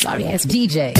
Sorry it's DJ.